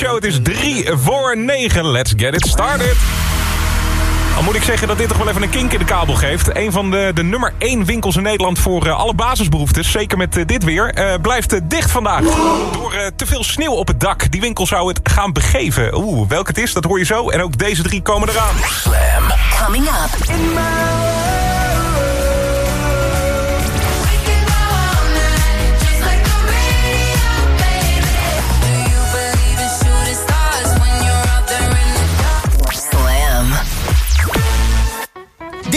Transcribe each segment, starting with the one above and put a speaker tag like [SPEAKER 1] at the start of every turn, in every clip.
[SPEAKER 1] Show. Het is 3 voor 9. Let's get it started. Al moet ik zeggen dat dit toch wel even een kink in de kabel geeft. Een van de, de nummer 1 winkels in Nederland voor eh, alle basisbehoeftes. Zeker met eh, dit weer. eh, blijft dicht vandaag. Door eh, te veel sneeuw op het dak. Die winkel zou het gaan begeven. Oeh, welk het is, dat hoor je zo. En ook deze drie komen eraan.
[SPEAKER 2] Coming up. Slam.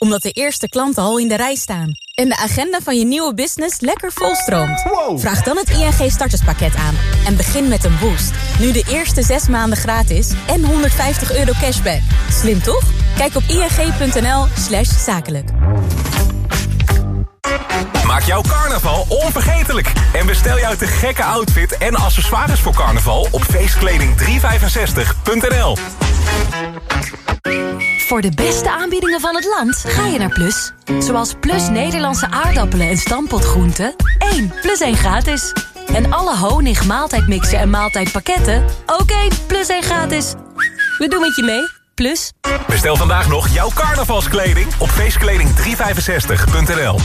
[SPEAKER 3] omdat de eerste klanten al in de rij staan... en de agenda van je nieuwe business lekker volstroomt... vraag dan het ING starterspakket aan en begin met een boost. Nu de eerste zes maanden gratis en 150 euro cashback. Slim toch? Kijk op ing.nl slash zakelijk.
[SPEAKER 1] Maak jouw carnaval onvergetelijk. En bestel jouw te gekke outfit en accessoires voor carnaval op feestkleding365.nl.
[SPEAKER 4] Voor de beste aanbiedingen van het land ga je naar Plus. Zoals Plus Nederlandse aardappelen en stampotgroenten. 1 plus 1 gratis. En alle honig, maaltijdmixen en maaltijdpakketten. Ook 1 plus 1 gratis. We doen het je mee. Plus.
[SPEAKER 1] Bestel vandaag nog jouw carnavalskleding op feestkleding365.nl.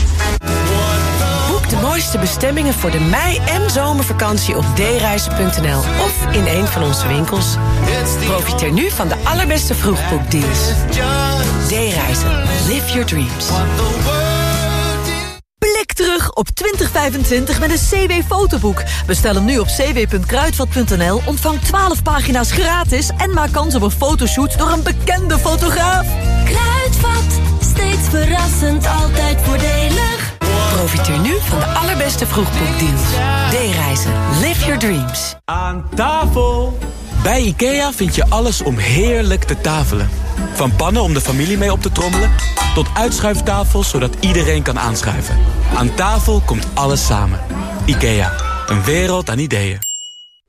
[SPEAKER 5] De mooiste bestemmingen voor de mei- en zomervakantie op dereizen.nl of in een van onze winkels. Profiteer nu van de allerbeste vroegboekdeals. D-reizen. Live your dreams.
[SPEAKER 6] Blik terug op 2025 met een CW-fotoboek. Bestel hem nu op cw.kruidvat.nl, ontvang 12 pagina's gratis... en maak kans op een fotoshoot door een bekende fotograaf.
[SPEAKER 4] Kruidvat, steeds verrassend, altijd voordelig.
[SPEAKER 5] Profiteer nu van de allerbeste vroegboekdeals. D-reizen. Live your dreams.
[SPEAKER 7] Aan tafel! Bij IKEA vind je alles om heerlijk te tafelen. Van pannen om de familie mee op te trommelen... tot uitschuiftafels zodat iedereen kan aanschuiven. Aan tafel komt alles samen. IKEA, een wereld aan ideeën.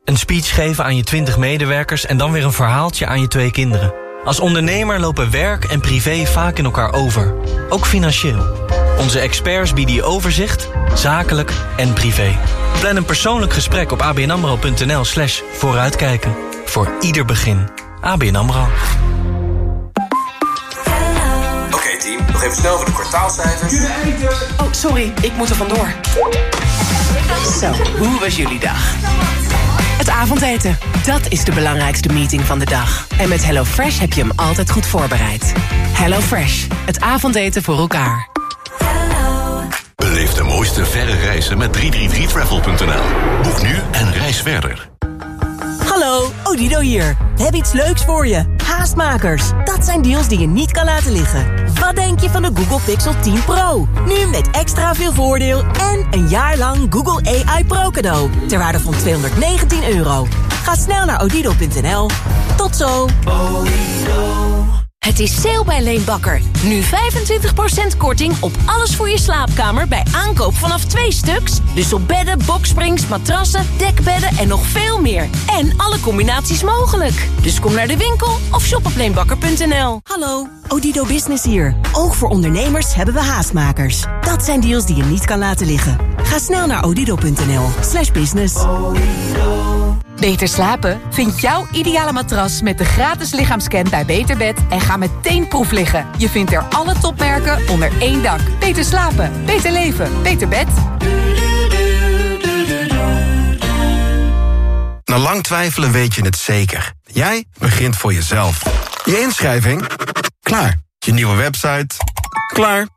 [SPEAKER 8] Een speech geven aan je 20 medewerkers en dan weer een verhaaltje aan je twee kinderen. Als ondernemer lopen werk en privé vaak in elkaar over. Ook financieel. Onze experts bieden je overzicht, zakelijk en privé. Plan een persoonlijk gesprek op abnamro.nl slash vooruitkijken. Voor ieder begin. ABN AMRO.
[SPEAKER 9] Oké team, nog even snel voor de kwartaalcijfers.
[SPEAKER 5] Oh, sorry, ik moet er vandoor. Zo, hoe was jullie dag? Het avondeten, dat is de belangrijkste meeting van de dag. En met HelloFresh heb je hem altijd goed voorbereid. HelloFresh, het avondeten voor elkaar.
[SPEAKER 10] Beleef de mooiste verre reizen met 333travel.nl. Boek nu en reis verder.
[SPEAKER 11] Hallo, Odido hier. We hebben iets leuks voor je. Haastmakers. Dat zijn deals die je niet kan laten liggen. Wat denk je van de Google Pixel 10 Pro? Nu met extra veel voordeel en een jaar lang Google AI Pro cadeau. Ter waarde van 219 euro. Ga snel naar odido.nl. Tot zo.
[SPEAKER 4] Het is sale bij Leenbakker. Nu 25% korting op alles voor je slaapkamer bij aankoop vanaf twee stuks. Dus op bedden, boksprings, matrassen, dekbedden en nog veel meer. En alle combinaties mogelijk. Dus kom naar de winkel of shop op leenbakker.nl.
[SPEAKER 11] Hallo, Odido Business hier. Ook voor ondernemers hebben we haastmakers. Dat zijn deals die je niet kan laten liggen. Ga snel naar odido.nl slash business.
[SPEAKER 12] Beter slapen? Vind jouw ideale matras met de gratis lichaamscan bij Beterbed en ga meteen proef liggen. Je vindt er alle topmerken onder één dak. Beter slapen, beter leven, beter bed.
[SPEAKER 13] Na lang twijfelen weet je het zeker. Jij begint voor jezelf. Je inschrijving? Klaar. Je nieuwe website? Klaar.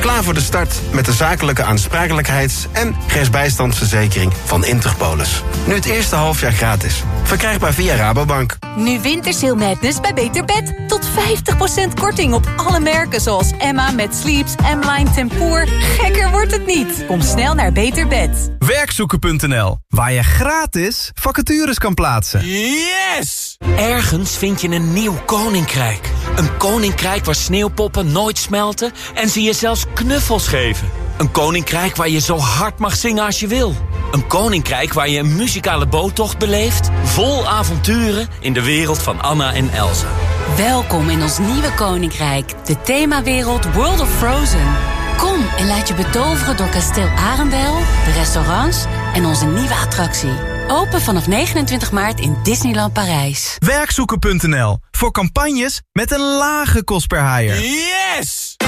[SPEAKER 13] Klaar voor de start met de zakelijke aansprakelijkheids- en rechtsbijstandsverzekering van Interpolis. Nu het eerste halfjaar gratis. Verkrijgbaar via Rabobank.
[SPEAKER 12] Nu Wintersale Madness bij Beter Bed. Tot 50% korting op alle merken zoals Emma met Sleeps, M-Line Tempoor. Gekker wordt het niet. Kom snel naar Beter Bed.
[SPEAKER 14] Werkzoeken.nl, waar je gratis vacatures kan plaatsen.
[SPEAKER 15] Yes! Ergens vind je een nieuw koninkrijk. Een koninkrijk waar sneeuwpoppen nooit smelten en ze je zelfs knuffels geven. Een koninkrijk waar je zo hard mag zingen als je wil. Een koninkrijk waar je een muzikale boottocht beleeft... vol avonturen in de wereld van Anna en Elsa.
[SPEAKER 4] Welkom in ons nieuwe koninkrijk, de themawereld World of Frozen. Kom en laat je betoveren door kasteel Arendel, de restaurants en onze nieuwe attractie. Open vanaf 29 maart in Disneyland Parijs.
[SPEAKER 14] Werkzoeken.nl, voor campagnes met een lage kost per haaier.
[SPEAKER 15] Yes!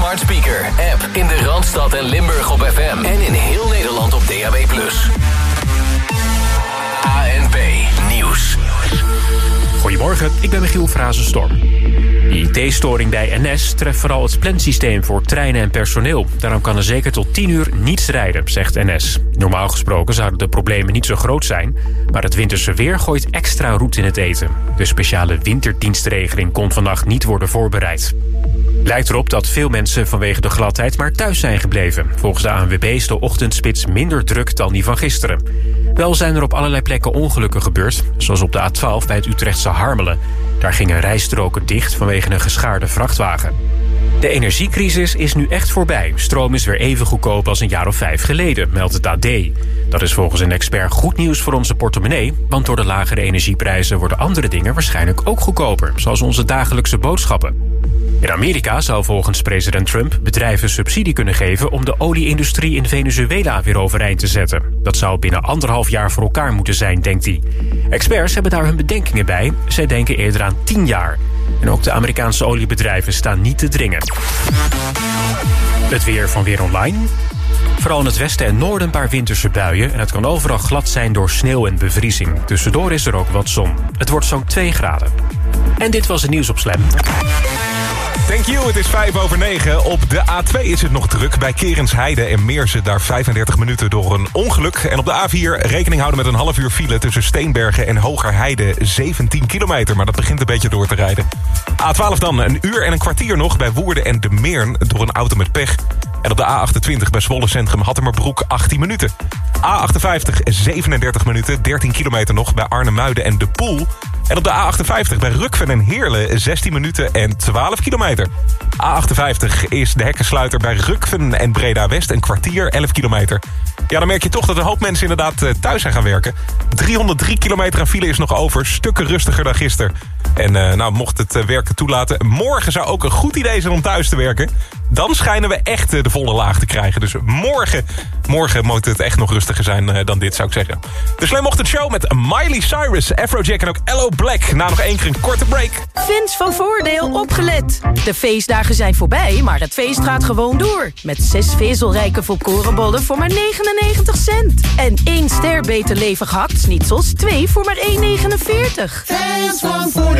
[SPEAKER 9] Smart speaker, app in de Randstad en Limburg op FM. En in heel Nederland op DAB+. ANP Nieuws.
[SPEAKER 16] Goedemorgen, ik ben Michiel Frazenstorm. De IT-storing bij NS treft vooral het plansysteem voor treinen en personeel. Daarom kan er zeker tot 10 uur niets rijden, zegt NS. Normaal gesproken zouden de problemen niet zo groot zijn... maar het winterse weer gooit extra roet in het eten. De speciale winterdienstregeling kon vannacht niet worden voorbereid. Lijkt erop dat veel mensen vanwege de gladheid maar thuis zijn gebleven. Volgens de ANWB is de ochtendspits minder druk dan die van gisteren. Wel zijn er op allerlei plekken ongelukken gebeurd... zoals op de A12 bij het Utrechtse Harmelen. Daar gingen rijstroken dicht vanwege een geschaarde vrachtwagen. De energiecrisis is nu echt voorbij. Stroom is weer even goedkoop als een jaar of vijf geleden, meldt het AD. Dat is volgens een expert goed nieuws voor onze portemonnee... want door de lagere energieprijzen worden andere dingen waarschijnlijk ook goedkoper... zoals onze dagelijkse boodschappen. In Amerika zou volgens president Trump bedrijven subsidie kunnen geven... om de olieindustrie in Venezuela weer overeind te zetten. Dat zou binnen anderhalf jaar voor elkaar moeten zijn, denkt hij. Experts hebben daar hun bedenkingen bij. Zij denken eerder aan tien jaar. En ook de Amerikaanse oliebedrijven staan niet te dringen. Het weer van Weer Online. Vooral in het westen en noorden een paar winterse buien. En het kan overal glad zijn door sneeuw en bevriezing. Tussendoor is er ook wat zon. Het wordt zo'n 2 graden. En dit was het nieuws op Slam.
[SPEAKER 1] Thank you, het is 5 over 9. Op de A2 is het nog druk bij Kerensheide en Meersen. Daar 35 minuten door een ongeluk. En op de A4 rekening houden met een half uur file... tussen Steenbergen en Hogerheide 17 kilometer. Maar dat begint een beetje door te rijden. A12 dan, een uur en een kwartier nog bij Woerden en De Meern... door een auto met pech. En op de A28 bij Zwolle Centrum Hattemerbroek 18 minuten. A58 37 minuten, 13 kilometer nog bij Arnhem-Muiden en De Poel... En op de A58 bij Rukven en Heerlen 16 minuten en 12 kilometer. A58 is de hekkensluiter bij Rukven en Breda West een kwartier 11 kilometer. Ja, dan merk je toch dat een hoop mensen inderdaad eh, thuis zijn gaan werken. 303 kilometer aan file is nog over, stukken rustiger dan gisteren. En uh, nou, mocht het uh, werken toelaten, morgen zou ook een goed idee zijn om thuis te werken. Dan schijnen we echt uh, de volle laag te krijgen. Dus morgen, morgen moet het echt nog rustiger zijn dan dit, zou ik zeggen. De Slam Ochtend Show met Miley Cyrus, Afrojack en ook Ello Black. Na nog één keer een korte break.
[SPEAKER 5] Fans van Voordeel opgelet. De feestdagen zijn voorbij, maar het feest gaat gewoon door. Met zes vezelrijke volkorenbollen voor maar 99 cent. En één ster beter levig hakt twee voor maar 1,49.
[SPEAKER 17] Fans van Voordeel.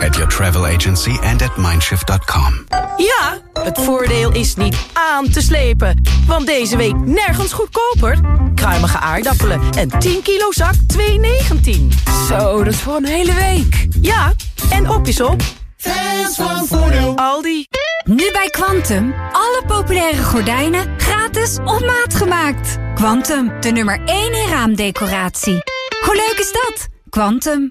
[SPEAKER 18] At your travel agency and at mindshift.com.
[SPEAKER 5] Ja, het voordeel is niet aan te slepen. Want deze week nergens goedkoper. Kruimige aardappelen en 10 kilo zak 2,19.
[SPEAKER 19] Zo, dat is voor een hele week.
[SPEAKER 5] Ja, en op is op.
[SPEAKER 17] Fans van Voordeel.
[SPEAKER 5] Aldi.
[SPEAKER 20] Nu bij Quantum. Alle populaire gordijnen gratis op maat gemaakt. Quantum, de nummer 1 in raamdecoratie. Hoe leuk is dat? Quantum.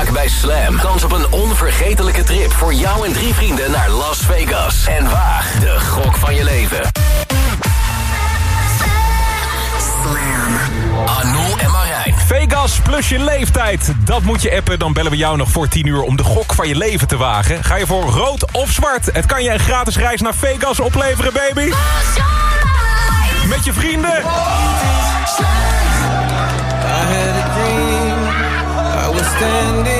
[SPEAKER 21] Maak bij Slam kans op een onvergetelijke trip voor jou en drie vrienden naar Las Vegas. En waag de gok van je leven. Anou en Marijn.
[SPEAKER 1] Vegas plus je leeftijd. Dat moet je appen, dan bellen we jou nog voor 10 uur om de gok van je leven te wagen. Ga je voor rood of zwart? Het kan je een gratis reis naar Vegas opleveren, baby. Met je vrienden.
[SPEAKER 17] Standing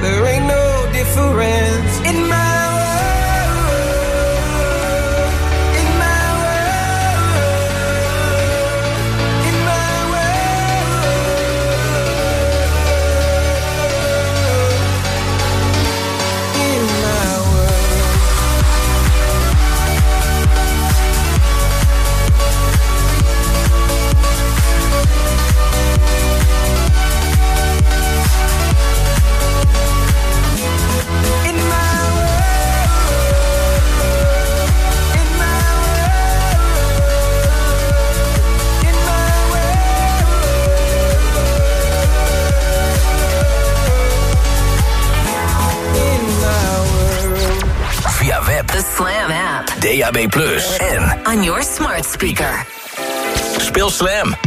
[SPEAKER 17] There ain't no difference.
[SPEAKER 9] DAB+. En
[SPEAKER 22] on your smart speaker.
[SPEAKER 9] Speel Slam.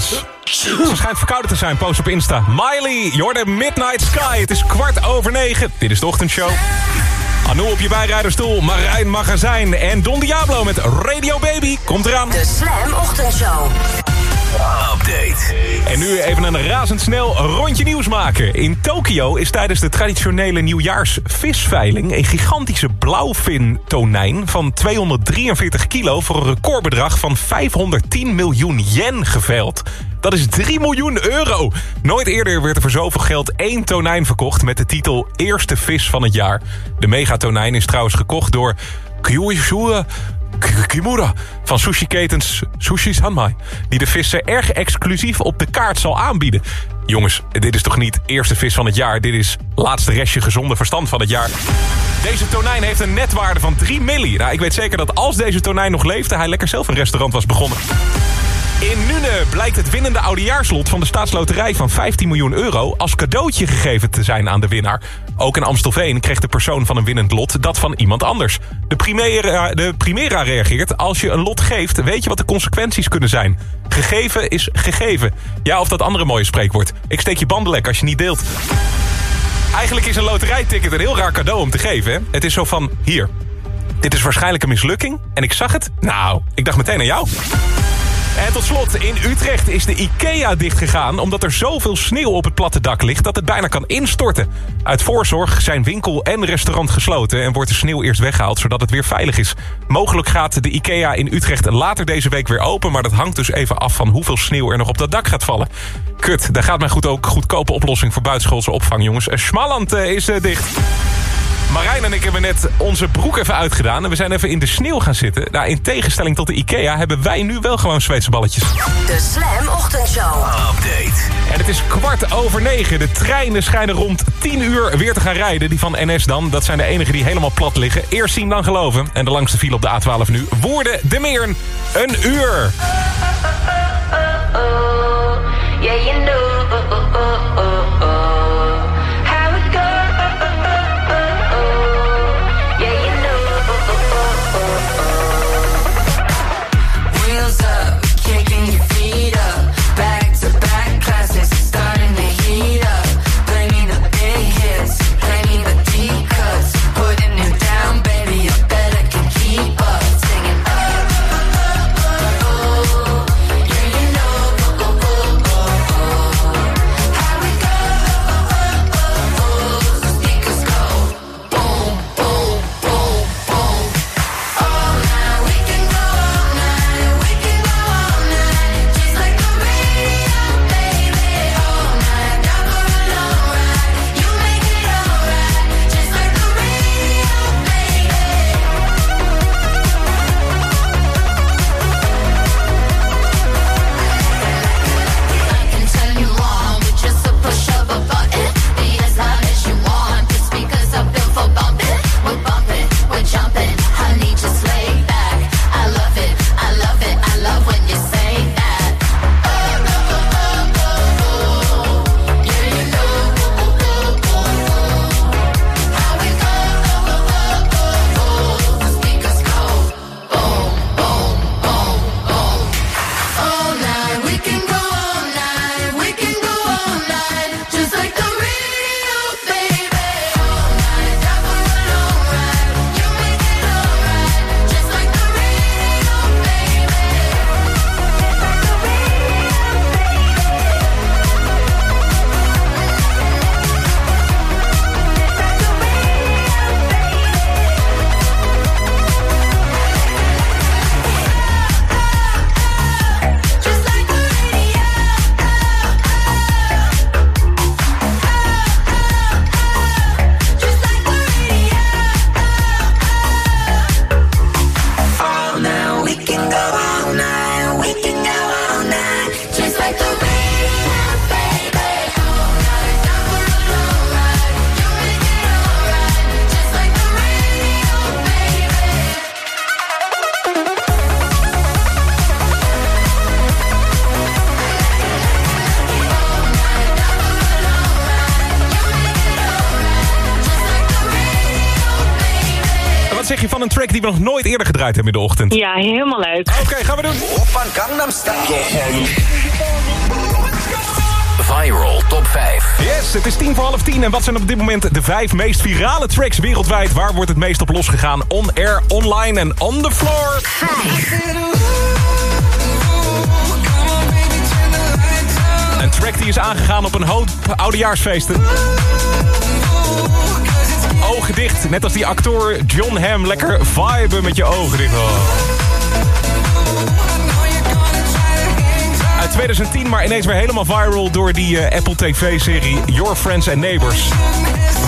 [SPEAKER 1] Cyrus. Ze schijnt verkouden te zijn, post op Insta. Miley, Jorde Midnight Sky. Het is kwart over negen. Dit is de ochtendshow. Anou op je bijrijderstoel, Marijn Magazijn en Don Diablo met Radio Baby. Komt eraan.
[SPEAKER 22] De Slam Ochtendshow.
[SPEAKER 21] Update.
[SPEAKER 1] En nu even een razendsnel rondje nieuws maken. In Tokio is tijdens de traditionele nieuwjaarsvisveiling... een gigantische blauwvin-tonijn van 243 kilo... voor een recordbedrag van 510 miljoen yen geveild. Dat is 3 miljoen euro. Nooit eerder werd er voor zoveel geld één tonijn verkocht... met de titel Eerste Vis van het Jaar. De megatonijn is trouwens gekocht door... Kyushu Kimura van sushi-ketens Sushi Sanmai... die de vissen erg exclusief op de kaart zal aanbieden. Jongens, dit is toch niet eerste vis van het jaar? Dit is laatste restje gezonde verstand van het jaar. Deze tonijn heeft een netwaarde van 3 milli. Nou, ik weet zeker dat als deze tonijn nog leefde... hij lekker zelf een restaurant was begonnen. In Nune blijkt het winnende oudejaarslot van de staatsloterij van 15 miljoen euro... als cadeautje gegeven te zijn aan de winnaar. Ook in Amstelveen kreeg de persoon van een winnend lot dat van iemand anders. De Primera, de Primera reageert, als je een lot geeft, weet je wat de consequenties kunnen zijn. Gegeven is gegeven. Ja, of dat andere mooie spreekwoord. Ik steek je bandenlek als je niet deelt. Eigenlijk is een loterijticket een heel raar cadeau om te geven. Hè? Het is zo van, hier, dit is waarschijnlijk een mislukking. En ik zag het, nou, ik dacht meteen aan jou. En tot slot, in Utrecht is de IKEA dichtgegaan... omdat er zoveel sneeuw op het platte dak ligt dat het bijna kan instorten. Uit voorzorg zijn winkel en restaurant gesloten... en wordt de sneeuw eerst weggehaald zodat het weer veilig is. Mogelijk gaat de IKEA in Utrecht later deze week weer open... maar dat hangt dus even af van hoeveel sneeuw er nog op dat dak gaat vallen. Kut, daar gaat mij goed ook goedkope oplossing voor buitenschoolse opvang, jongens. Smalland eh, is eh, dicht. Marijn en ik hebben net onze broek even uitgedaan... en we zijn even in de sneeuw gaan zitten. Nou, in tegenstelling tot de IKEA hebben wij nu wel gewoon Zweedse balletjes.
[SPEAKER 23] De Slam Ochtendshow.
[SPEAKER 21] Update.
[SPEAKER 1] En het is kwart over negen. De treinen schijnen rond 10 uur weer te gaan rijden. Die van NS dan. Dat zijn de enigen die helemaal plat liggen. Eerst zien dan geloven. En de langste file op de A12 nu. Woerden de Meern. Een uur.
[SPEAKER 9] Yeah, you know
[SPEAKER 1] die we nog nooit eerder gedraaid hebben in de ochtend?
[SPEAKER 24] Ja, helemaal leuk.
[SPEAKER 1] Oké, gaan we doen.
[SPEAKER 21] Oppan Gangnam Style. Viral Top 5.
[SPEAKER 1] Yes, het is tien voor half tien. En wat zijn op dit moment de vijf meest virale tracks wereldwijd? Waar wordt het meest op losgegaan? On air, online en on the floor.
[SPEAKER 9] Vijf.
[SPEAKER 1] track die is aangegaan op een hoop oudejaarsfeesten. Ogen dicht, net als die acteur John Hamm. Lekker viben met je ogen dicht. Oh. Uit 2010, maar ineens weer helemaal viral door die eh, Apple TV-serie Your Friends and Neighbors.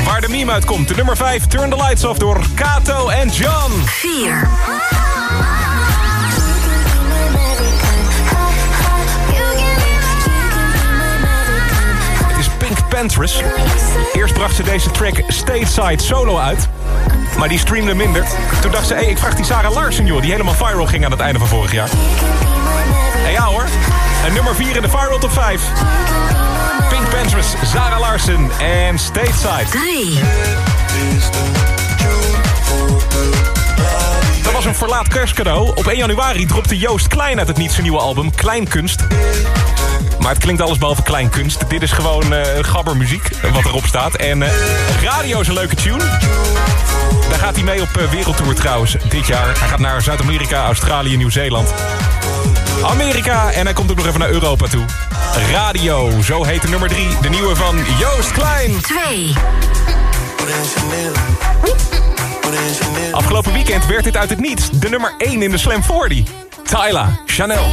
[SPEAKER 1] Waar de meme uitkomt, de nummer 5, Turn the Lights Off door Kato en John.
[SPEAKER 25] 4.
[SPEAKER 1] Eerst bracht ze deze track Stateside solo uit. Maar die streamde minder. Toen dacht ze, hey, ik vraag die Sarah Larsen, joh, die helemaal viral ging aan het einde van vorig jaar. En ja hoor, en nummer 4 in de viral top 5. Pink Panthers, Sarah Larsen en Stateside.
[SPEAKER 25] 3.
[SPEAKER 1] Dat was een verlaat kerstcadeau. Op 1 januari dropte Joost Klein uit het niet zijn nieuwe album Kleinkunst. Maar het klinkt alles behalve kleinkunst. Dit is gewoon eh gabbermuziek, eh, wat erop staat. En eh, radio is een leuke tune. Daar gaat hij mee op wereldtour trouwens, dit jaar. Hij gaat naar Zuid-Amerika, Australië, Nieuw-Zeeland. Amerika en hij komt ook nog even naar Europa toe. Radio, zo heet de nummer 3. De nieuwe van Joost Klein.
[SPEAKER 25] 2.
[SPEAKER 1] Afgelopen weekend werd dit uit het niets. De nummer 1 in de Slam 40. Tyla, Chanel.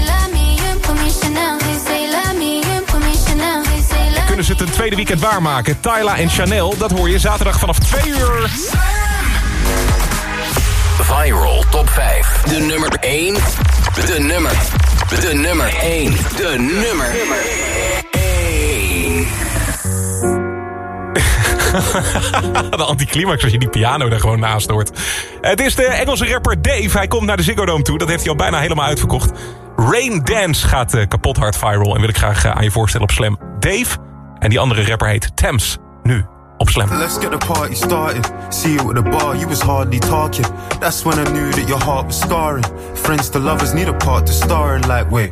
[SPEAKER 1] Kunnen ze het een tweede weekend waarmaken? Tyla en Chanel, dat hoor je zaterdag vanaf 2 uur.
[SPEAKER 9] Viral Top 5. De nummer 1. De nummer. De nummer 1. De nummer
[SPEAKER 1] de anticlimax als je die piano er gewoon naast hoort. Het is de Engelse rapper Dave. Hij komt naar de Ziggo Dome toe. Dat heeft hij al bijna helemaal uitverkocht. Rain Dance gaat eh, kapot hard viral. En wil ik graag eh, aan je voorstellen op Slam. Dave en die andere rapper heet Thames. Nu op Slam.
[SPEAKER 26] Let's get the party started. See you at the bar, you was hardly talking. That's when I knew that your heart was scarring. Friends to lovers need a part to star in. Like, wait,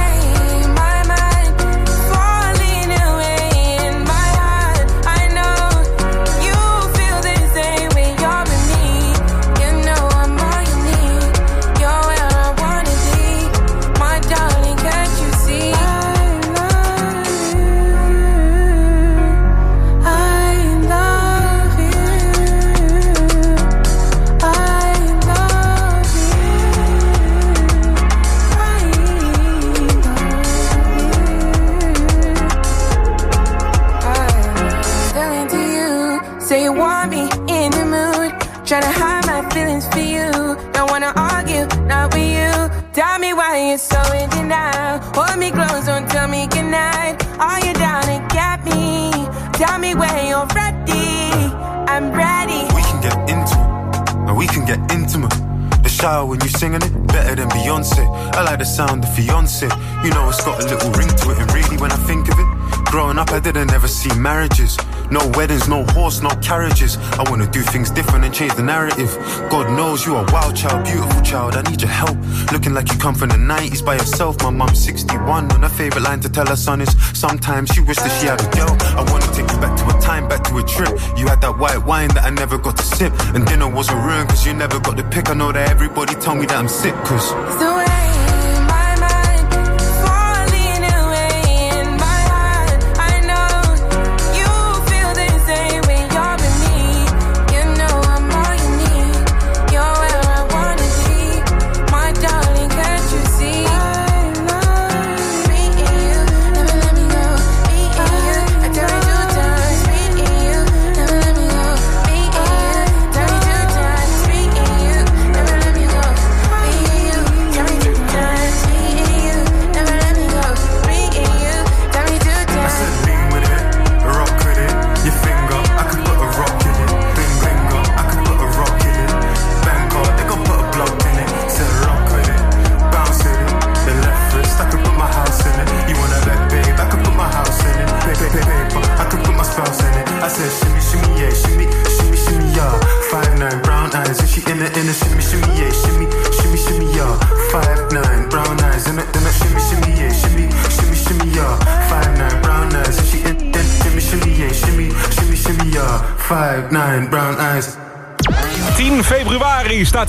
[SPEAKER 26] Sound of fiance. You know it's got a little ring to it, and really when I think of it, growing up I didn't ever see marriages. No weddings, no horse, no carriages. I wanna do things different and change the narrative. God knows you are wild child, beautiful child. I need your help. Looking like you come from the 90s by yourself. My mom's 61, and her favorite line to tell her son is sometimes she wished that she had a girl. I wanna take you back to a time, back to a trip. You had that white wine that I never got to sip. And dinner was a ruin cause you never got the pick. I know that everybody tell me that I'm sick cause. The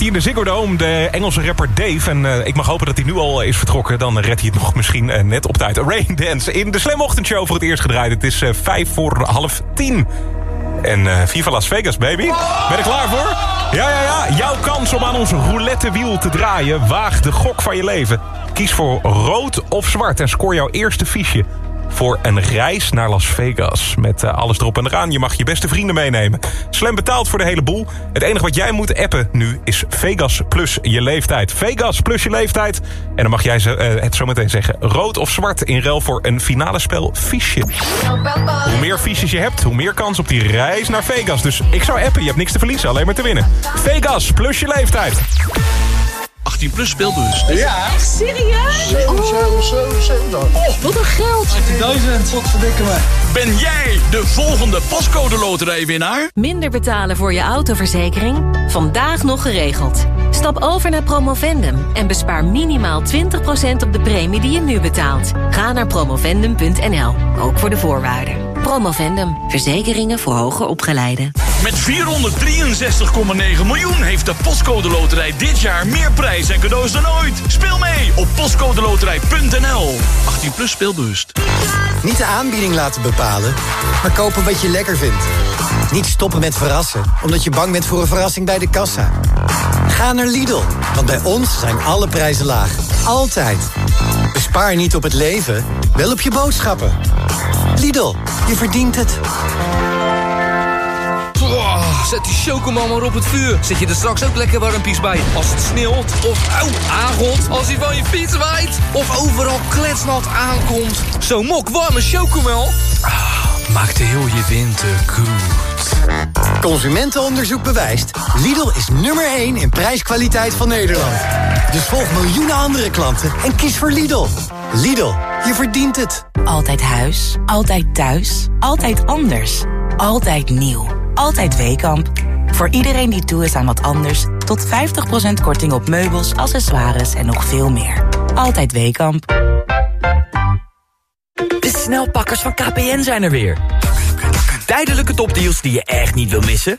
[SPEAKER 1] hij in de Ziggo Dome, de Engelse rapper Dave. En eh, ik mag hopen dat hij nu al is vertrokken. Dan redt hij het nog misschien eh, net op tijd. Rain Dance in de Slam Ochtendshow voor het eerst gedraaid. Het is eh, vijf voor half tien. En Viva Las Vegas, baby. Ben je klaar voor? Ja, ja, ja. Jouw kans om aan ons roulettewiel te draaien. Waag de gok van je leven. Kies voor rood of zwart en scoor jouw eerste fiche voor een reis naar Las Vegas. Met eh, alles erop en eraan. Je mag je beste vrienden meenemen. Slam betaalt voor de hele boel. Het enige wat jij moet appen nu is Vegas plus je leeftijd. Vegas plus je leeftijd. En dan mag jij eh, het zometeen zeggen. Rood of zwart in ruil voor een finale spel fiche. Hoe meer fiches je hebt, hoe meer kans op die reis naar Vegas. Dus ik zou appen, je hebt niks te verliezen, alleen maar te winnen. Vegas plus je leeftijd.
[SPEAKER 27] 18 plus speelbus.
[SPEAKER 28] Ja.
[SPEAKER 29] Echt serieus?
[SPEAKER 28] 7, 7, 7, 7.
[SPEAKER 29] Oh, wat een geld.
[SPEAKER 28] 18.000. Wat verdikken me.
[SPEAKER 27] Ben jij de volgende pascode loterijwinnaar?
[SPEAKER 4] Minder betalen voor je autoverzekering? Vandaag nog geregeld. Stap over naar Promovendum en bespaar minimaal 20% op de premie die je nu betaalt. Ga naar promovendum.nl, ook voor de voorwaarden. Promovendum, verzekeringen voor hoger opgeleiden.
[SPEAKER 27] Met 463,9 miljoen heeft de Postcode Loterij dit jaar meer prijs en cadeaus dan ooit. Speel mee op postcodeloterij.nl. 18 plus speelbewust.
[SPEAKER 30] Niet de aanbieding laten bepalen, maar kopen wat je lekker vindt. Niet stoppen met verrassen, omdat je bang bent voor een verrassing bij de kassa. Ga naar Lidl, want bij ons zijn alle prijzen laag. Altijd. Bespaar niet op het leven, wel op je boodschappen. Lidl, je verdient het.
[SPEAKER 31] Oh, zet die chocomel maar op het vuur. Zet je er straks ook lekker warmpies bij. Als het sneeuwt of aangot. Als hij van je fiets waait. Of overal kletsnat aankomt. Zo'n mok warme chocomel. Ah, maakt heel je winter goed.
[SPEAKER 30] Consumentenonderzoek bewijst. Lidl is nummer 1 in prijskwaliteit van Nederland. Dus volg miljoenen andere klanten en kies voor Lidl. Lidl, je verdient het.
[SPEAKER 32] Altijd huis, altijd thuis, altijd anders. Altijd nieuw, altijd Weekamp. Voor iedereen die toe is aan wat anders... tot 50% korting op meubels, accessoires en nog veel meer. Altijd Weekamp.
[SPEAKER 33] De snelpakkers van KPN zijn er weer. Tijdelijke topdeals die je echt niet wil missen?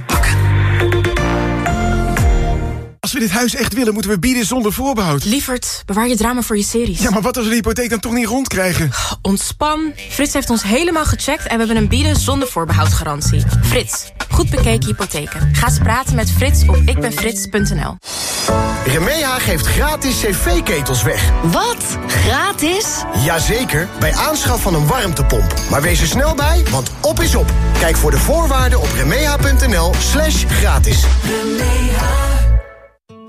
[SPEAKER 34] Als we dit huis echt willen, moeten we bieden zonder voorbehoud.
[SPEAKER 35] Lievert, bewaar je drama voor je series.
[SPEAKER 34] Ja, maar wat als we de hypotheek dan toch niet rondkrijgen?
[SPEAKER 35] Ontspan. Frits heeft ons helemaal gecheckt en we hebben een bieden zonder voorbehoud garantie. Frits, goed bekeken hypotheken. Ga eens praten met Frits op ikbenfrits.nl.
[SPEAKER 36] Remeha geeft gratis cv-ketels weg.
[SPEAKER 4] Wat? Gratis?
[SPEAKER 36] Jazeker, bij aanschaf van een warmtepomp. Maar wees er snel bij, want op is op. Kijk voor de voorwaarden op remeha.nl slash gratis.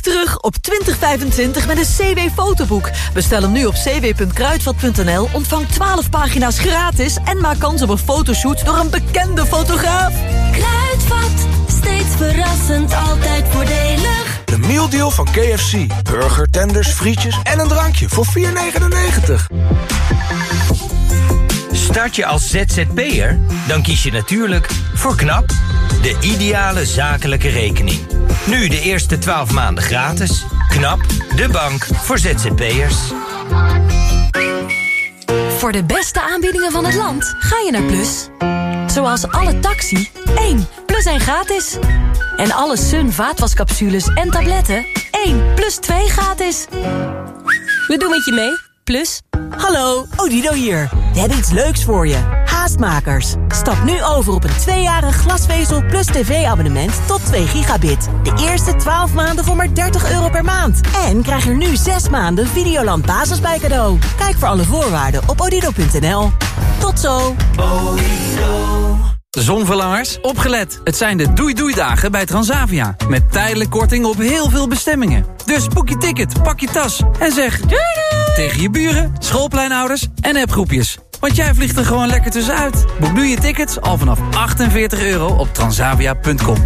[SPEAKER 11] Blik terug op 2025 met een CW-fotoboek. Bestel hem nu op cw.kruidvat.nl, ontvang 12 pagina's gratis... en maak kans op een fotoshoot door een bekende fotograaf.
[SPEAKER 9] Kruidvat, steeds verrassend, altijd voordelig.
[SPEAKER 2] De mealdeal van KFC. Burger, tenders, frietjes en een drankje voor 4,99.
[SPEAKER 37] Start je als ZZP'er? Dan kies je natuurlijk voor KNAP, de ideale zakelijke rekening. Nu de eerste 12 maanden gratis. KNAP, de bank voor ZZP'ers.
[SPEAKER 4] Voor de beste aanbiedingen van het land ga je naar Plus. Zoals alle taxi, 1 plus 1 gratis. En alle Sun vaatwascapsules en tabletten, 1 plus 2 gratis. We doen het je mee, Plus.
[SPEAKER 11] Hallo, Odido hier. We hebben iets leuks voor je. Haastmakers. Stap nu over op een tweejarig glasvezel plus tv-abonnement tot 2 gigabit. De eerste 12 maanden voor maar 30 euro per maand. En krijg er nu 6 maanden Videoland Basis bij cadeau. Kijk voor alle voorwaarden op odido.nl. Tot zo.
[SPEAKER 38] Zonverlangers, opgelet. Het zijn de doei-doei-dagen bij Transavia. Met tijdelijk korting op heel veel bestemmingen. Dus boek je ticket, pak je tas en zeg... Doei doei! Tegen je buren, schoolpleinouders en appgroepjes. Want jij vliegt er gewoon lekker tussenuit. Boek nu je tickets al vanaf 48 euro op transavia.com.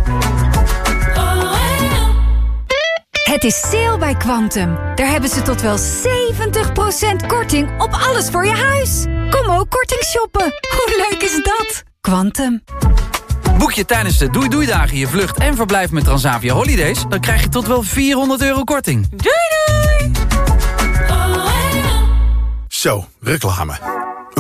[SPEAKER 39] Het is sale bij Quantum. Daar hebben ze tot wel 70% korting op alles voor je huis. Kom ook korting shoppen. Hoe leuk is dat? Quantum.
[SPEAKER 38] Boek je tijdens de Doei Doei Dagen je vlucht en verblijf met Transavia Holidays... dan krijg je tot wel 400 euro korting.
[SPEAKER 39] Doei doei!
[SPEAKER 40] Zo, reclame.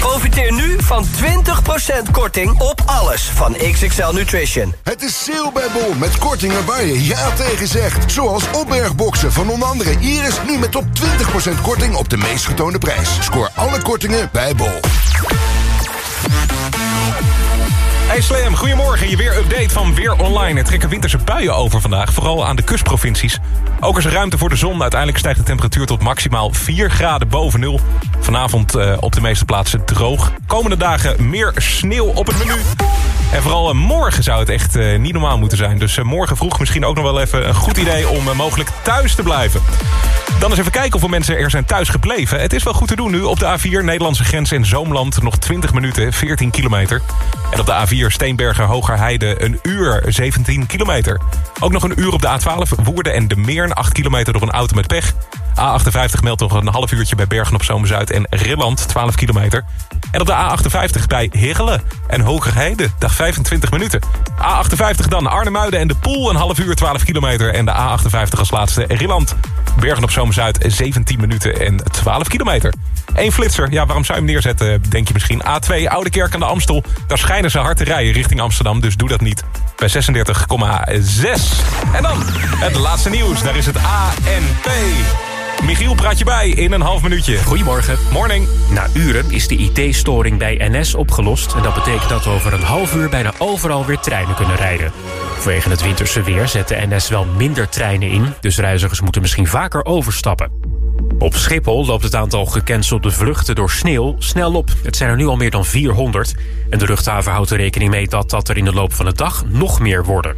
[SPEAKER 41] Profiteer nu van 20% korting op alles van XXL Nutrition.
[SPEAKER 42] Het is sale bij Bol met kortingen waar je ja tegen zegt. Zoals opbergboxen van onder andere Iris nu met tot 20% korting op de meest getoonde prijs. Scoor alle kortingen bij Bol.
[SPEAKER 1] Hey Slam, goedemorgen. Je weer update van Weer Online. Er trekken winterse buien over vandaag, vooral aan de kustprovincies. Ook is er ruimte voor de zon. Uiteindelijk stijgt de temperatuur tot maximaal 4 graden boven nul. Vanavond uh, op de meeste plaatsen droog. Komende dagen meer sneeuw op het menu. En vooral uh, morgen zou het echt uh, niet normaal moeten zijn. Dus morgen vroeg misschien ook nog wel even een goed idee om mogelijk thuis te blijven. Dan eens even kijken hoeveel mensen er zijn thuis gebleven. Het is wel goed te doen nu op de A4 Nederlandse grens in Zoomland. Nog 20 minuten, 14 kilometer. En op de A4 Steenbergen Hogerheide een uur, 17 kilometer. Ook nog een uur op de A12 Woerden en de Meern. 8 kilometer door een auto met pech. A58 meldt nog een half uurtje bij Bergen op Zoom-Zuid en Rilland, 12 kilometer. En op de A58 bij Higgelen en Hogerheide, dag 25 minuten. A58 dan Arnhemuiden en de Poel, een half uur, 12 kilometer. En de A58 als laatste Rilland, Bergen op Zoom-Zuid, 17 minuten en 12 kilometer. Eén flitser, ja, waarom zou je hem neerzetten, denk je misschien. A2, Oude Kerk aan de Amstel, daar schijnen ze hard te rijden richting Amsterdam, dus doe dat niet. Bij 36,6. En dan het laatste nieuws, daar is het ANP. Michiel praat je bij in een half minuutje.
[SPEAKER 16] Goedemorgen.
[SPEAKER 1] Morning.
[SPEAKER 16] Na uren is de IT-storing bij NS opgelost... en dat betekent dat we over een half uur bijna overal weer treinen kunnen rijden. Vanwege het winterse weer zet de NS wel minder treinen in... dus reizigers moeten misschien vaker overstappen. Op Schiphol loopt het aantal gecancelde vluchten door sneeuw snel op. Het zijn er nu al meer dan 400. En de luchthaven houdt er rekening mee dat dat er in de loop van de dag nog meer worden.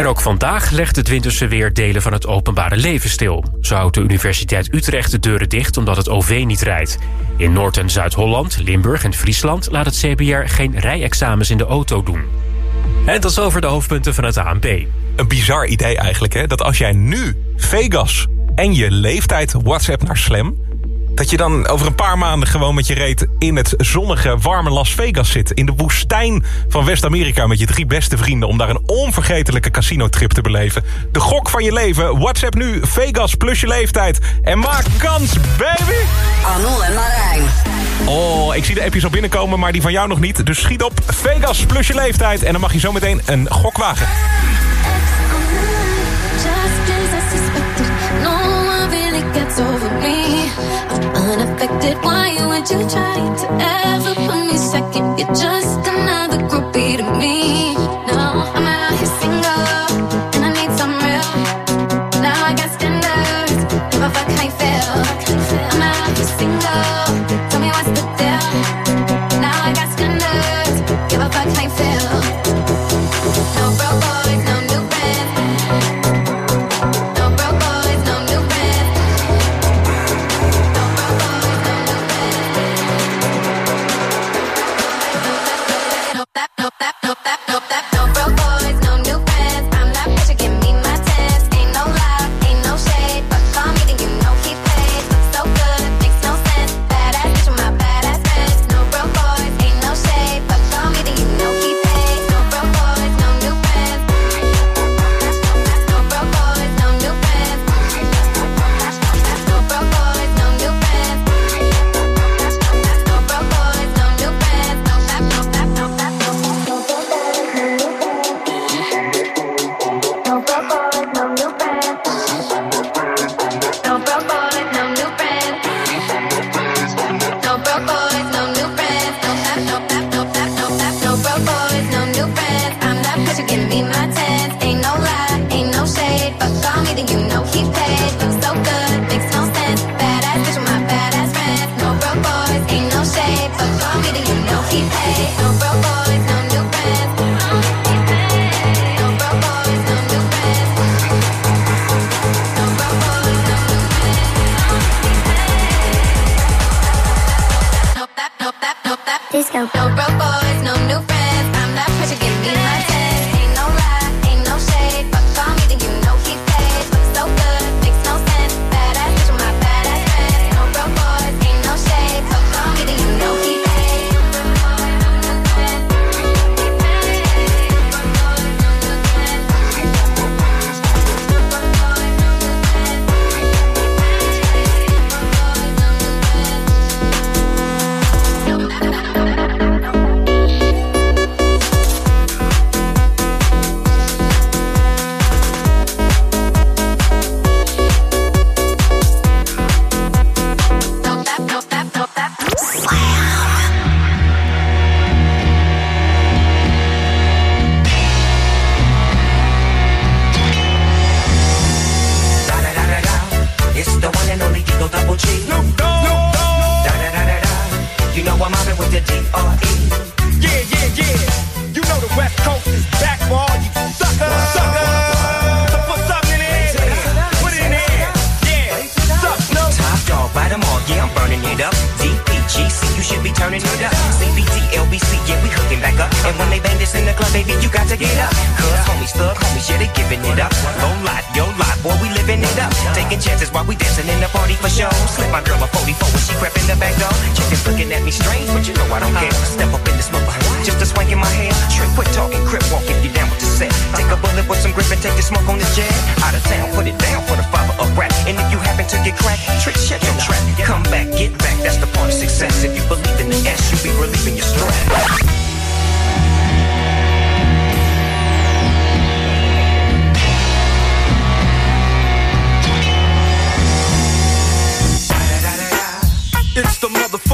[SPEAKER 16] En ook vandaag legt het winterse weer delen van het openbare leven stil. Zo houdt de Universiteit Utrecht de deuren dicht omdat het OV niet rijdt. In Noord- en Zuid-Holland, Limburg en Friesland... laat het CBR geen rijexamens in de auto doen. En tot over de hoofdpunten van het ANP.
[SPEAKER 1] Een bizar idee eigenlijk, hè? Dat als jij nu Vegas en je leeftijd WhatsApp naar Slam... dat je dan over een paar maanden gewoon met je reet... in het zonnige, warme Las Vegas zit. In de woestijn van West-Amerika met je drie beste vrienden... om daar een onvergetelijke casinotrip te beleven. De gok van je leven. WhatsApp nu, Vegas plus je leeftijd. En maak kans, baby!
[SPEAKER 43] Arnold en Marijn.
[SPEAKER 1] Oh, ik zie de appjes al binnenkomen, maar die van jou nog niet. Dus schiet op, Vegas plus je leeftijd. En dan mag je zo meteen een gok wagen.
[SPEAKER 9] Why would you try to ever put me second? You're just another groupie to
[SPEAKER 44] me.
[SPEAKER 45] yourself.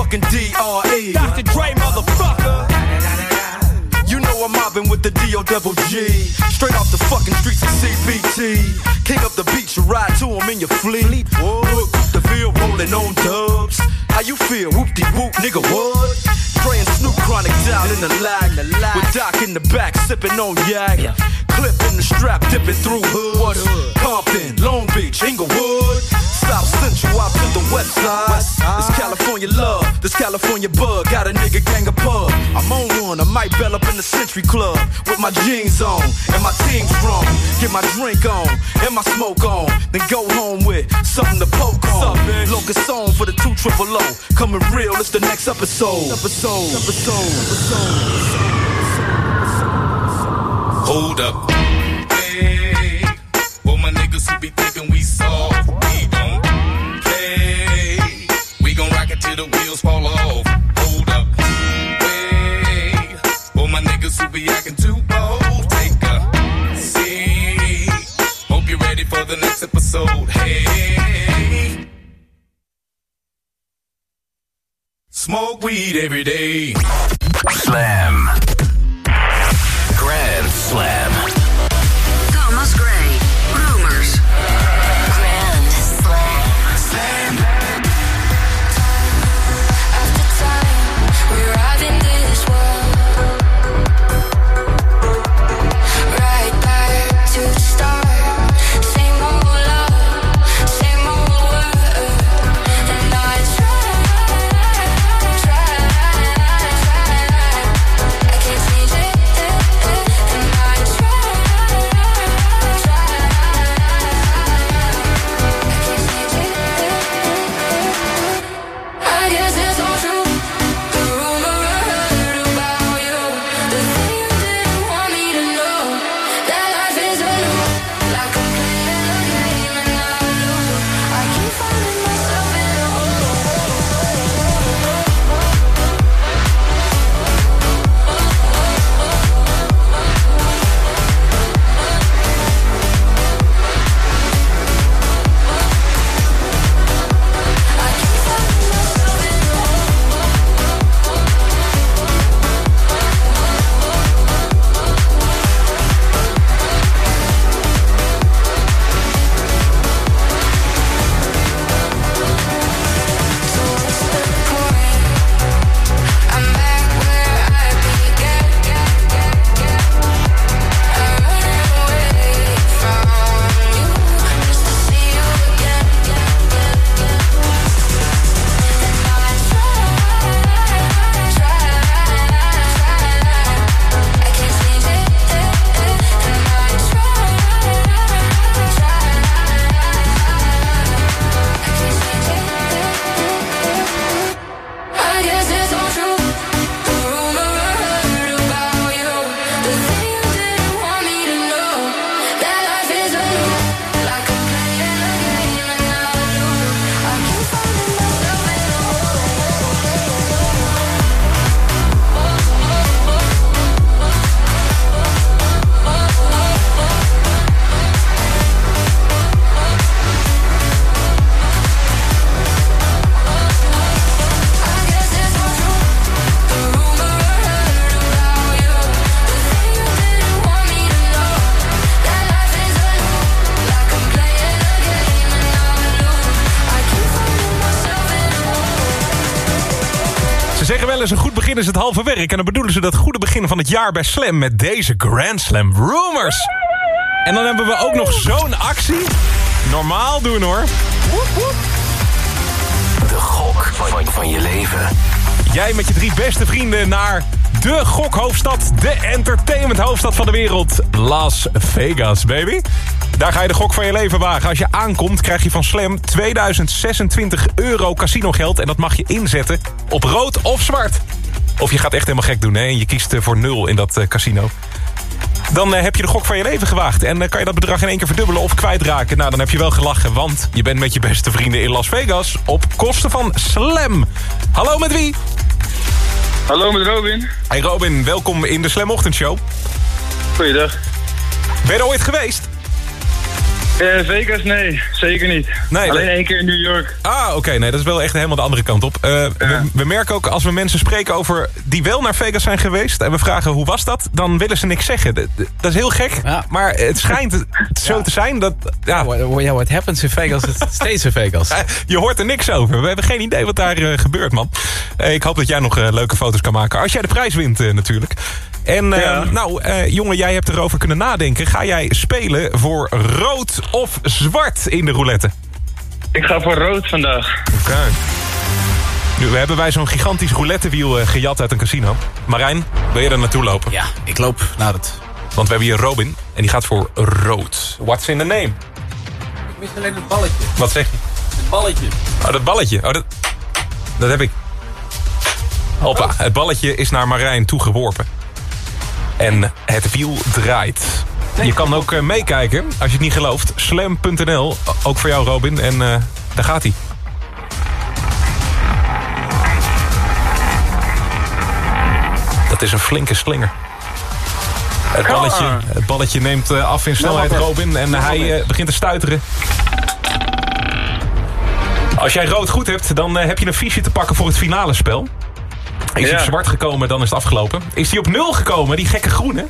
[SPEAKER 45] Motherfucking D.R.E. Dr. Dre, motherfucker. You know I'm mobbing with the D.O. double G. Straight off the fucking streets of CBT. King up the beach, you ride to him in your fleet. Look, the field rolling on dubs. How you feel? Whoop-de-whoop, nigga, what? Dre and Snoop Chronic down in the lag. With Doc in the back, sipping on yak. Clip in the strap, dipping through hood. Compton, Long Beach, Inglewood. South Central out to the west side. This California love, this California bug. Got a nigga gang of pub. I'm on one, I might bell up in the Century Club. With my jeans on, and my team strong. Get my drink on, and my smoke on. Then go home with something to poke on. Locust on for the two triple O. Coming real, it's the next. Episode, episode, episode.
[SPEAKER 27] Hold up. Hey, well, my niggas who be thinking we soft, we don't play. We gon' rock it till the wheels fall off. Hold up. Hey, well, my niggas who be acting too bold, take a seat. Hope you're ready for the next episode. Hey. Smoke weed every day.
[SPEAKER 21] Slam. Grand Slam.
[SPEAKER 1] Is het halve werk. En dan bedoelen ze dat goede begin van het jaar bij Slam... met deze Grand Slam Rumors. En dan hebben we ook nog zo'n actie. Normaal doen hoor.
[SPEAKER 21] De gok van, van je leven.
[SPEAKER 1] Jij met je drie beste vrienden naar de gokhoofdstad, de entertainmenthoofdstad van de wereld, Las Vegas, baby. Daar ga je de gok van je leven wagen. Als je aankomt, krijg je van Slam 2026 euro casinogeld... en dat mag je inzetten op rood of zwart. Of je gaat echt helemaal gek doen, hè, en je kiest eh, voor nul in dat eh, casino. Dan eh, heb je de gok van je leven gewaagd. En kan je dat bedrag in één keer verdubbelen of kwijtraken. Nou, dan heb je wel gelachen, want je bent met je beste vrienden in Las Vegas... op kosten van Slam. Hallo, met wie?
[SPEAKER 46] Hallo, met Robin.
[SPEAKER 1] Hey Robin, welkom in de Slam Ochtendshow.
[SPEAKER 46] Goeiedag.
[SPEAKER 1] Ben je er ooit geweest?
[SPEAKER 46] Eh, Vegas? Nee, zeker niet.
[SPEAKER 1] Nee,
[SPEAKER 46] Alleen één keer in New York.
[SPEAKER 1] Ah, oké. Nee, dat is wel echt helemaal de andere kant op. Eh, we, we merken ook als we mensen spreken over die wel naar Vegas zijn geweest... en we vragen hoe was dat, dan willen ze niks zeggen. Dat, dat is heel gek, maar het schijnt het zo te zijn dat... Ja,
[SPEAKER 38] Ja, what happens in Vegas, is steeds in Vegas.
[SPEAKER 1] Je hoort er niks over. We hebben geen idee wat daar eh, gebeurt, man. Eh, ik hoop dat jij nog leuke foto's kan maken. Als jij de prijs wint, natuurlijk. En eh, nou, eh, jongen, jij hebt erover kunnen nadenken. Ga jij spelen voor rood of zwart in de roulette?
[SPEAKER 46] Ik ga voor rood vandaag.
[SPEAKER 1] Oké. Nu, we hebben wij zo'n gigantisch roulettewiel eh, gejat uit een casino. Marijn, wil je er naartoe lopen?
[SPEAKER 38] Ja, ik loop naar het...
[SPEAKER 1] Want we hebben hier Robin en die gaat voor rood. What's in the name?
[SPEAKER 38] Ik mis alleen het balletje.
[SPEAKER 1] Wat zeg je?
[SPEAKER 38] Het balletje.
[SPEAKER 1] Oh, dat balletje. Oh, dat, dat heb ik. Hoppa, het balletje is naar Marijn toegeworpen. En het wiel draait. Je kan ook eh, meekijken, als je het niet gelooft. Slam.nl, ook voor jou Robin. En eh, daar gaat hij. Dat is een flinke slinger. Het balletje, het balletje neemt eh, af in snelheid, Robin. En hij begint te stuiteren. Als jij rood goed hebt, dan heb je een fiche te pakken voor het finale spel. Is hij
[SPEAKER 46] Ja.
[SPEAKER 1] op zwart gekomen, dan is het afgelopen. Is hij op nul gekomen, die gekke groene...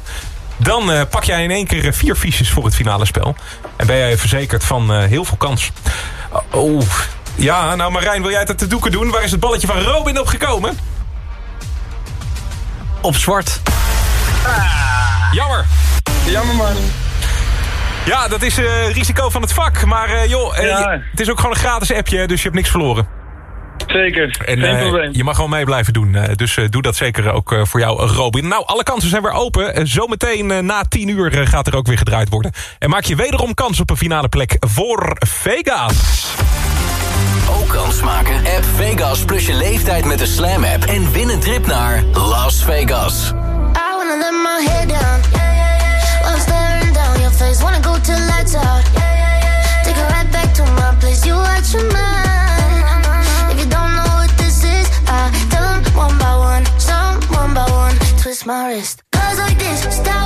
[SPEAKER 1] dan eh, pak jij in één keer eh, vier fiches voor het finale spel. En ben jij verzekerd van eh, heel veel kans. Oh, ja, nou Marijn, wil jij het te doeken doen? Waar is het balletje van Robin op gekomen?
[SPEAKER 38] Op zwart.
[SPEAKER 1] Jammer.
[SPEAKER 46] Jammer man.
[SPEAKER 1] Ja, dat is eh, risico van het vak. Maar eh, joh,
[SPEAKER 46] Ja.
[SPEAKER 1] het is ook gewoon een gratis appje, dus je hebt niks verloren.
[SPEAKER 46] Zeker,
[SPEAKER 1] En
[SPEAKER 46] geen
[SPEAKER 1] eh,
[SPEAKER 46] probleem.
[SPEAKER 1] je mag gewoon mee blijven doen. eh, dus eh, doe dat zeker ook voor jou, Robin. Nou, alle kansen zijn weer open. Zometeen na 10 uur gaat er ook weer gedraaid worden. En maak je wederom kans op een finale plek voor Vegas.
[SPEAKER 21] Ook kans maken? App Vegas plus je leeftijd met de Slam app. En win een trip naar Las Vegas.
[SPEAKER 25] I wanna let my head down. While I'm staring down your face. Wanna go till lights out. my wrist. Cause like this, stop.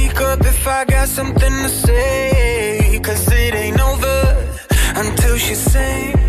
[SPEAKER 25] I
[SPEAKER 17] got something to say. Cause it ain't over until she sings.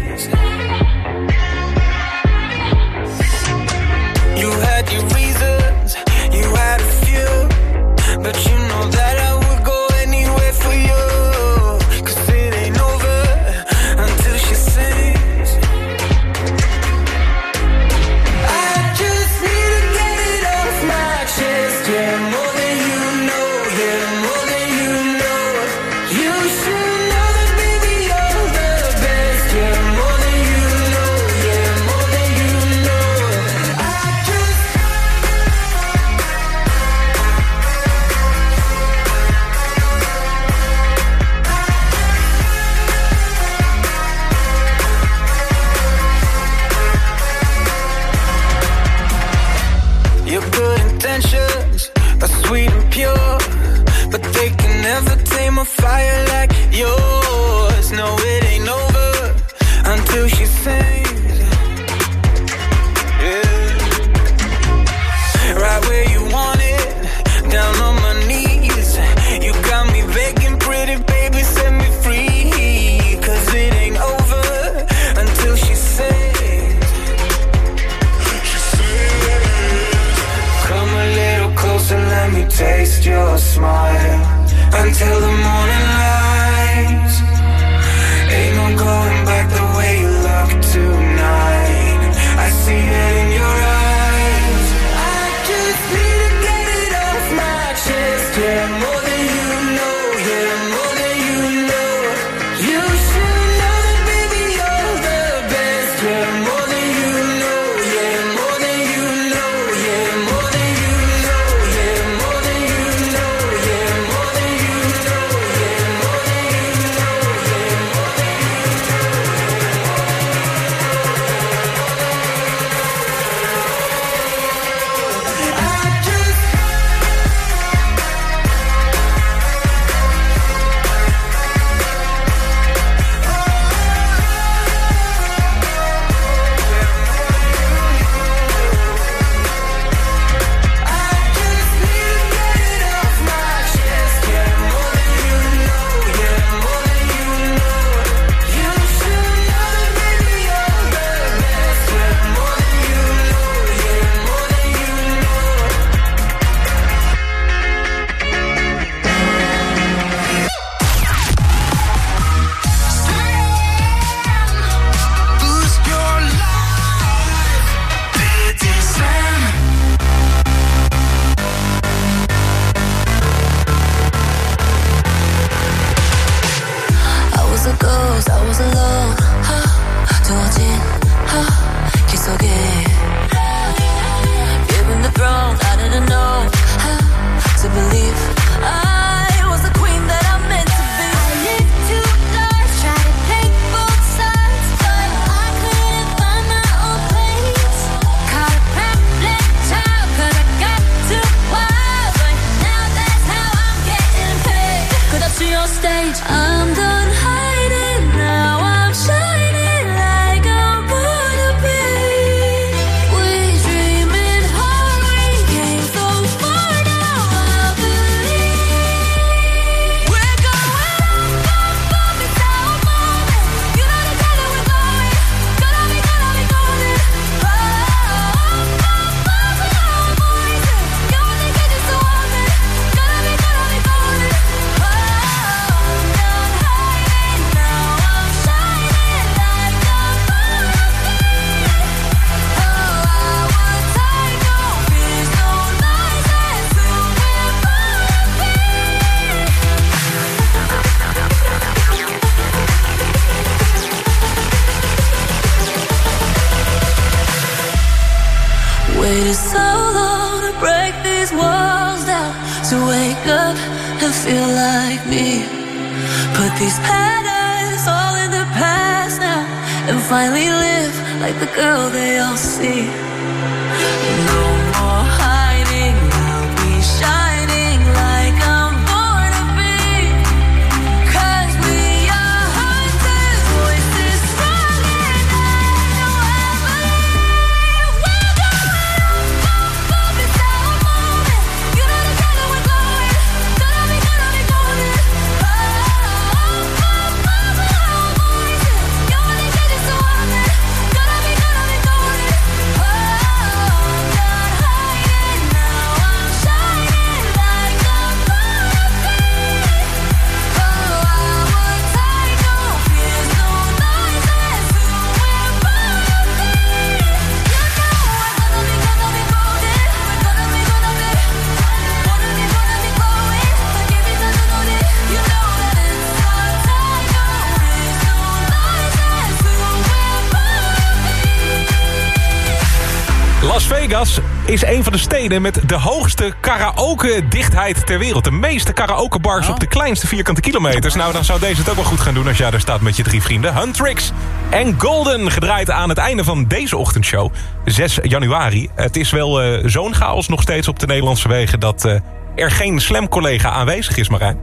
[SPEAKER 17] Is
[SPEAKER 1] een van de steden met de hoogste karaoke-dichtheid ter wereld. De meeste karaoke-bars op de kleinste vierkante kilometers. Nou, dan zou deze het ook wel goed gaan doen als jij daar staat met je drie vrienden. Huntrix en Golden, gedraaid aan het einde van deze ochtendshow. 6 januari. Het is wel eh, zo'n chaos nog steeds op de Nederlandse wegen... dat eh, er geen slam-collega aanwezig is, Marijn.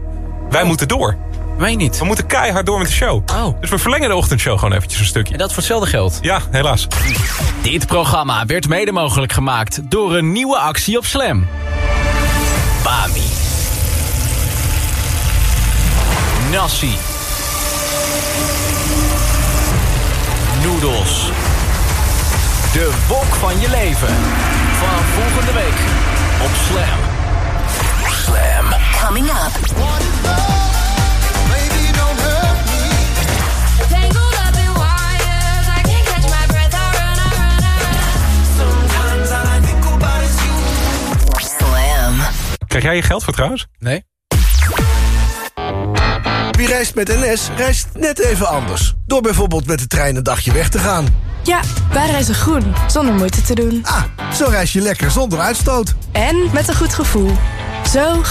[SPEAKER 1] Wij moeten door.
[SPEAKER 46] Wij niet.
[SPEAKER 1] We moeten keihard door met de show.
[SPEAKER 46] Oh.
[SPEAKER 1] Dus we verlengen de ochtendshow gewoon eventjes een stukje.
[SPEAKER 46] En dat voor hetzelfde geld.
[SPEAKER 1] Ja, helaas.
[SPEAKER 46] Dit programma werd mede mogelijk gemaakt door een nieuwe actie op Slam. Bami. Nasi. Noedels. De wok van je leven. Vanaf volgende week op Slam. Slam.
[SPEAKER 47] Coming up.
[SPEAKER 1] Krijg jij je geld voor trouwens?
[SPEAKER 46] Nee.
[SPEAKER 48] Wie reist met NS, reist net even anders. Door bijvoorbeeld met de trein een dagje weg te gaan.
[SPEAKER 49] Ja, wij reizen groen, zonder moeite te doen.
[SPEAKER 48] Ah, zo reis je lekker zonder uitstoot.
[SPEAKER 49] En met een goed gevoel. Zo